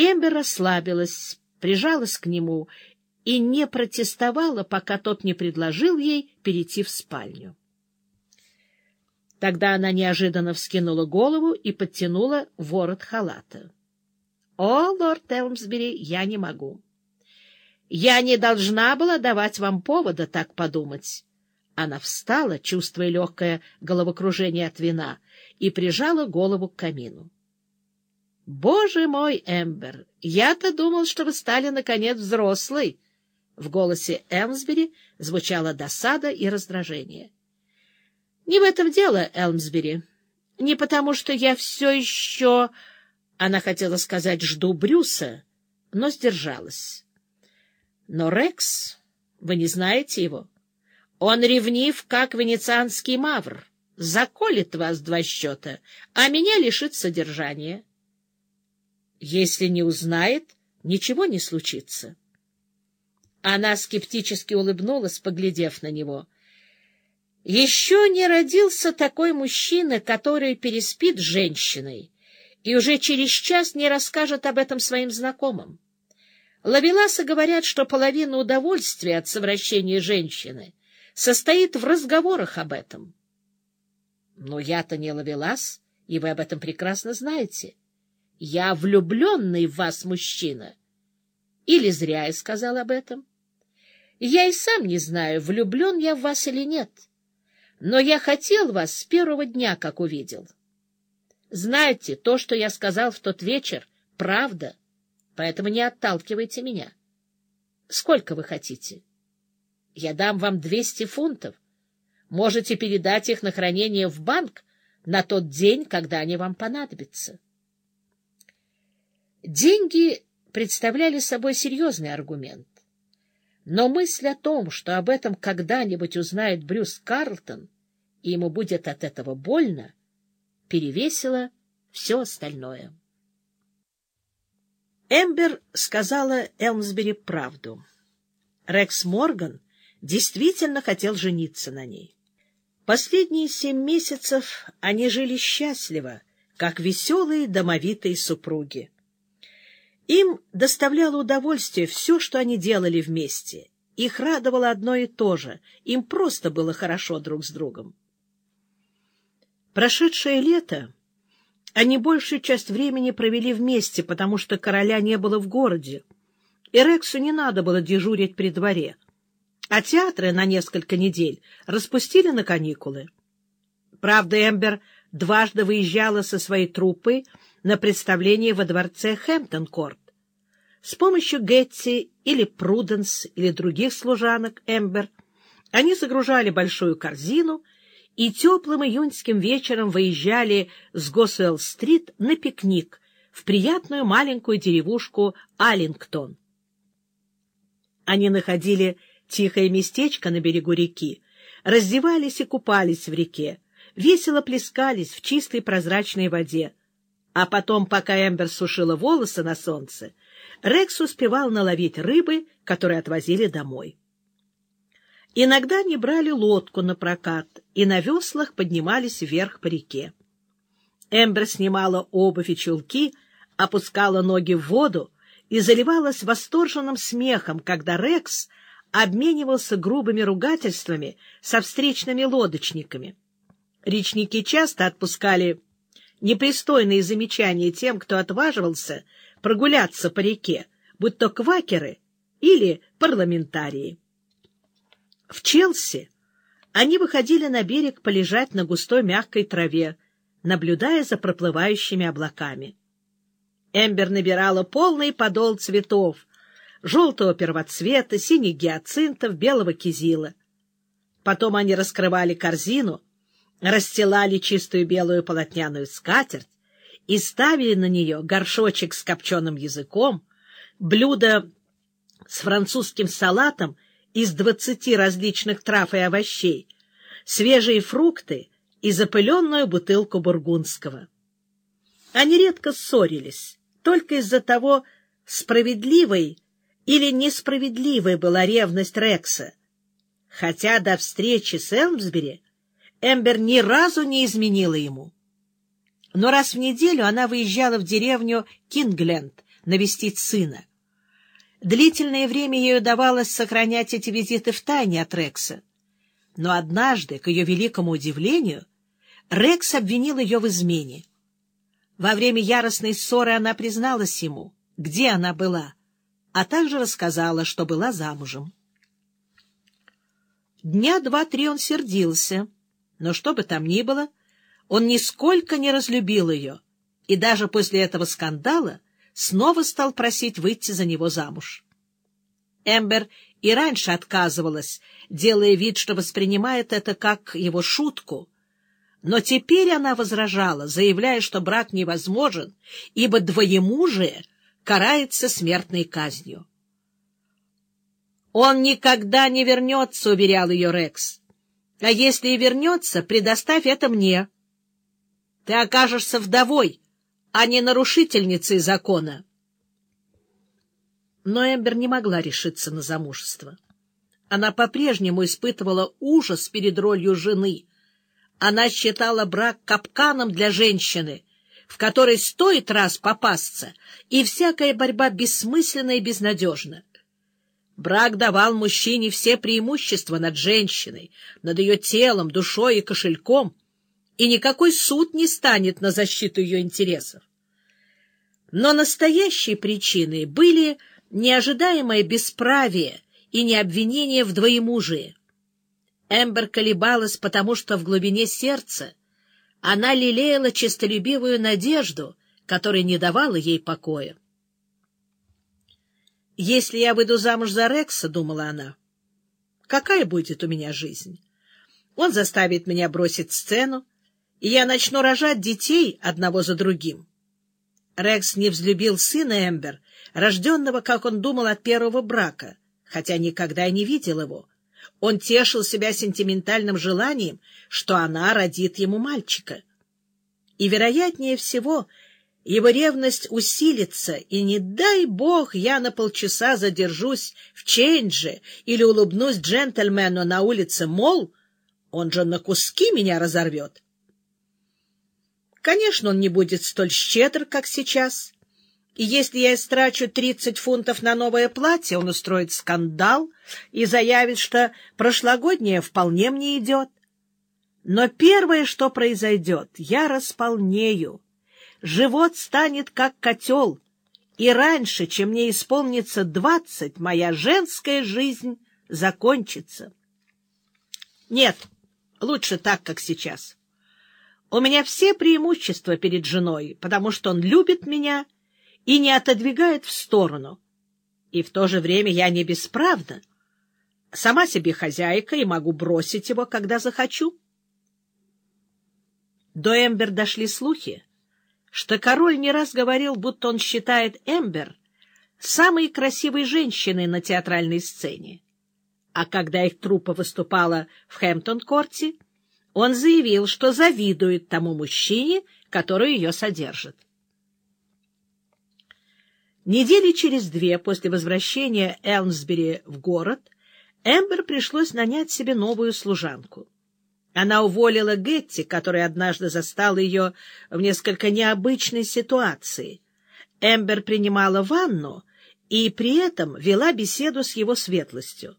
Эмбер расслабилась, прижалась к нему и не протестовала, пока тот не предложил ей перейти в спальню. Тогда она неожиданно вскинула голову и подтянула ворот халата. — О, лорд Элмсбери, я не могу. Я не должна была давать вам повода так подумать. Она встала, чувствуя легкое головокружение от вина, и прижала голову к камину. — Боже мой, Эмбер, я-то думал, что вы стали, наконец, взрослой. В голосе Элмсбери звучала досада и раздражение. — Не в этом дело, Элмсбери. Не потому, что я все еще... Она хотела сказать «жду Брюса», но сдержалась. Но Рекс, вы не знаете его? Он ревнив, как венецианский мавр, заколет вас два счета, а меня лишит содержания. Если не узнает, ничего не случится. Она скептически улыбнулась, поглядев на него. Еще не родился такой мужчина, который переспит с женщиной и уже через час не расскажет об этом своим знакомым. Лавеласы говорят, что половина удовольствия от совращения женщины состоит в разговорах об этом. Но я-то не Лавелас, и вы об этом прекрасно знаете. Я влюбленный в вас мужчина. Или зря я сказал об этом. Я и сам не знаю, влюблен я в вас или нет. Но я хотел вас с первого дня, как увидел. Знаете, то, что я сказал в тот вечер, правда — поэтому не отталкивайте меня. Сколько вы хотите? Я дам вам двести фунтов. Можете передать их на хранение в банк на тот день, когда они вам понадобятся. Деньги представляли собой серьезный аргумент. Но мысль о том, что об этом когда-нибудь узнает Брюс Карлтон, и ему будет от этого больно, перевесила все остальное. Эмбер сказала Элмсбери правду. Рекс Морган действительно хотел жениться на ней. Последние семь месяцев они жили счастливо, как веселые домовитые супруги. Им доставляло удовольствие все, что они делали вместе. Их радовало одно и то же. Им просто было хорошо друг с другом. Прошедшее лето они большую часть времени провели вместе, потому что короля не было в городе, и Рексу не надо было дежурить при дворе, а театры на несколько недель распустили на каникулы. Правда, Эмбер дважды выезжала со своей труппой на представление во дворце Хэмптон-Корт. С помощью Гетти или Пруденс или других служанок Эмбер они загружали большую корзину — и теплым июньским вечером выезжали с Госуэлл-стрит на пикник в приятную маленькую деревушку Аллингтон. Они находили тихое местечко на берегу реки, раздевались и купались в реке, весело плескались в чистой прозрачной воде. А потом, пока Эмбер сушила волосы на солнце, Рекс успевал наловить рыбы, которые отвозили домой. Иногда они брали лодку на прокат и на веслах поднимались вверх по реке. Эмбер снимала обувь и чулки, опускала ноги в воду и заливалась восторженным смехом, когда Рекс обменивался грубыми ругательствами со встречными лодочниками. Речники часто отпускали непристойные замечания тем, кто отваживался прогуляться по реке, будь то квакеры или парламентарии. В Челси они выходили на берег полежать на густой мягкой траве, наблюдая за проплывающими облаками. Эмбер набирала полный подол цветов — желтого первоцвета, синих гиацинтов, белого кизила. Потом они раскрывали корзину, расстилали чистую белую полотняную скатерть и ставили на нее горшочек с копченым языком, блюдо с французским салатом — из двадцати различных трав и овощей, свежие фрукты и запыленную бутылку бургундского. Они редко ссорились, только из-за того, справедливой или несправедливой была ревность Рекса, хотя до встречи с Элмсбери Эмбер ни разу не изменила ему. Но раз в неделю она выезжала в деревню Кингленд навестить сына. Длительное время ей удавалось сохранять эти визиты в тайне от Рекса. Но однажды, к ее великому удивлению, Рекс обвинил ее в измене. Во время яростной ссоры она призналась ему, где она была, а также рассказала, что была замужем. Дня два-три он сердился, но что бы там ни было, он нисколько не разлюбил ее, и даже после этого скандала снова стал просить выйти за него замуж. Эмбер и раньше отказывалась, делая вид, что воспринимает это как его шутку, но теперь она возражала, заявляя, что брак невозможен, ибо двоемужие карается смертной казнью. «Он никогда не вернется», — уверял ее Рекс. «А если и вернется, предоставь это мне. Ты окажешься вдовой, а не нарушительницей закона. Но Эмбер не могла решиться на замужество. Она по-прежнему испытывала ужас перед ролью жены. Она считала брак капканом для женщины, в которой стоит раз попасться, и всякая борьба бессмысленна и безнадежна. Брак давал мужчине все преимущества над женщиной, над ее телом, душой и кошельком — и никакой суд не станет на защиту ее интересов. Но настоящей причиной были неожидаемое бесправие и необвинение в двоемужии. Эмбер колебалась, потому что в глубине сердца она лелеяла честолюбивую надежду, которая не давала ей покоя. «Если я выйду замуж за Рекса, — думала она, — какая будет у меня жизнь? Он заставит меня бросить сцену, и я начну рожать детей одного за другим. Рекс не взлюбил сына Эмбер, рожденного, как он думал, от первого брака, хотя никогда и не видел его. Он тешил себя сентиментальным желанием, что она родит ему мальчика. И, вероятнее всего, его ревность усилится, и не дай бог я на полчаса задержусь в Чейндже или улыбнусь джентльмену на улице Мол, он же на куски меня разорвет. Конечно, он не будет столь щедр, как сейчас. И если я истрачу тридцать фунтов на новое платье, он устроит скандал и заявит, что прошлогоднее вполне мне идет. Но первое, что произойдет, я располнею. Живот станет как котел, и раньше, чем мне исполнится двадцать, моя женская жизнь закончится. Нет, лучше так, как сейчас. У меня все преимущества перед женой, потому что он любит меня и не отодвигает в сторону. И в то же время я не бесправна. Сама себе хозяйка и могу бросить его, когда захочу. До Эмбер дошли слухи, что король не раз говорил, будто он считает Эмбер самой красивой женщиной на театральной сцене. А когда их труппа выступала в Хэмптон-корте, он заявил, что завидует тому мужчине, который ее содержит. Недели через две после возвращения Элмсбери в город Эмбер пришлось нанять себе новую служанку. Она уволила Гетти, который однажды застал ее в несколько необычной ситуации. Эмбер принимала ванну и при этом вела беседу с его светлостью.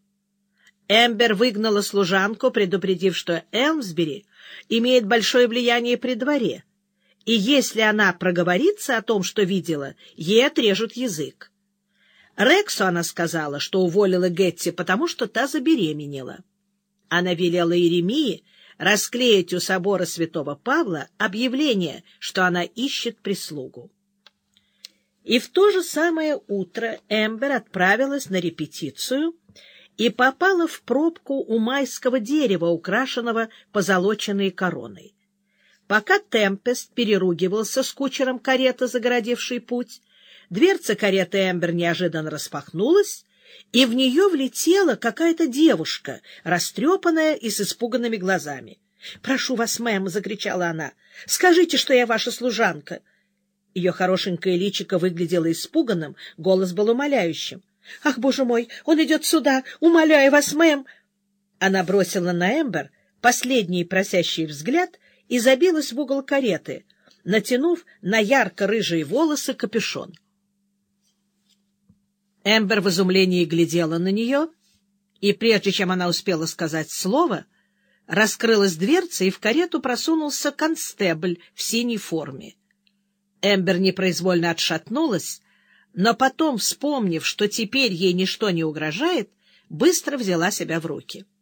Эмбер выгнала служанку, предупредив, что Элмсбери имеет большое влияние при дворе, и если она проговорится о том, что видела, ей отрежут язык. Рексу она сказала, что уволила Гетти, потому что та забеременела. Она велела Иеремии расклеить у собора святого Павла объявление, что она ищет прислугу. И в то же самое утро Эмбер отправилась на репетицию и попала в пробку у майского дерева, украшенного позолоченной короной. Пока Темпест переругивался с кучером кареты, загородившей путь, дверца кареты Эмбер неожиданно распахнулась, и в нее влетела какая-то девушка, растрепанная и с испуганными глазами. — Прошу вас, мэм, — закричала она, — скажите, что я ваша служанка. Ее хорошенькое личико выглядело испуганным, голос был умоляющим. «Ах, боже мой, он идет сюда! Умоляю вас, мэм!» Она бросила на Эмбер последний просящий взгляд и забилась в угол кареты, натянув на ярко-рыжие волосы капюшон. Эмбер в изумлении глядела на нее, и прежде чем она успела сказать слово, раскрылась дверца, и в карету просунулся констебль в синей форме. Эмбер непроизвольно отшатнулась, но потом, вспомнив, что теперь ей ничто не угрожает, быстро взяла себя в руки. —